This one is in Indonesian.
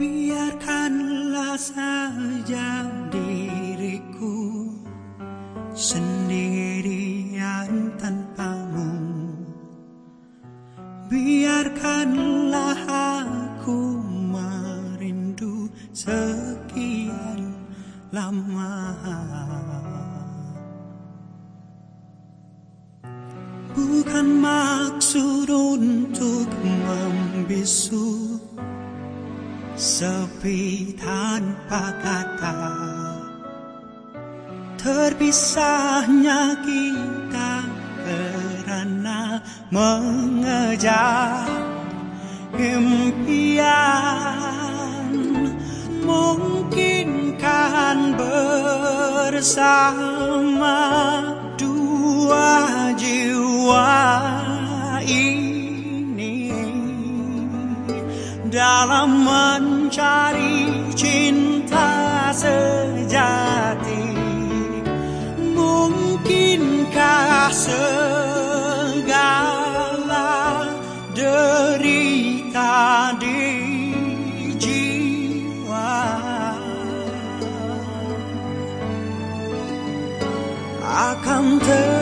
biarkanlah saja diriku sendirian tanpamu. Biarkanlah aku merindu sekian lama. Bukan maksud untuk membisu sepi tanpa kata. Terpisahnya kita karena mengejar impian. Mungkinkan bersama dua jiwa ini dalam mencari cinta sejati. Mungkinkah segala derita di jiwa? Akan terjadi